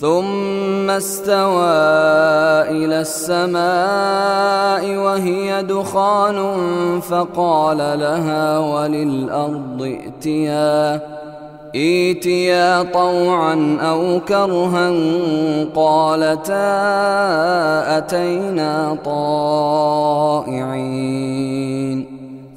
ثم استوى إلى السماء وهي دخان فقال لها وللأرض ائتيا ايتيا طوعا أو كرها قالتا أتينا طائعين.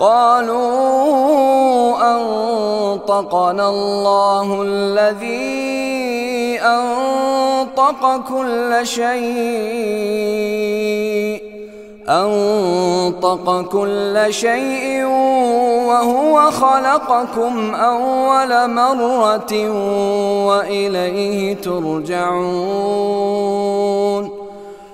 قالوا أنطقنا الله الذي أنطق كل شيء أنطق كل شيء وهو خلقكم أول مرة وإليه ترجعون.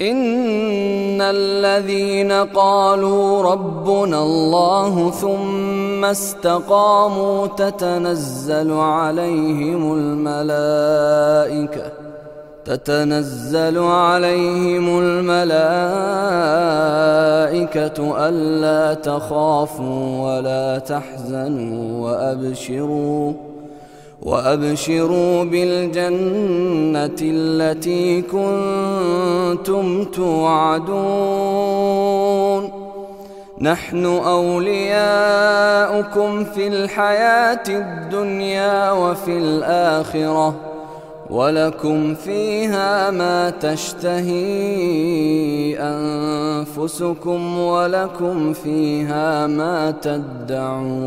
إن الذين قالوا ربنا الله ثم استقاموا تتنزل عليهم الملائكة تتنزل عليهم الملائكة ألا تخافوا ولا تحزنوا وأبشروا وأبشروا بالجنة التي كنتم توعدون. نحن أولياؤكم في الحياة الدنيا وفي الآخرة ولكم فيها ما تشتهي أنفسكم ولكم فيها ما تدعون.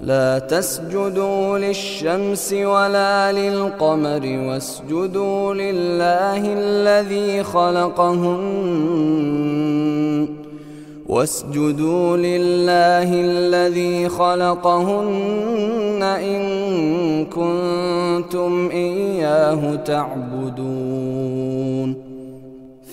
لا تسجدوا للشمس ولا للقمر واسجدوا لله الذي خلقهن واسجدوا لله الذي خلقهن إن كنتم إياه تعبدون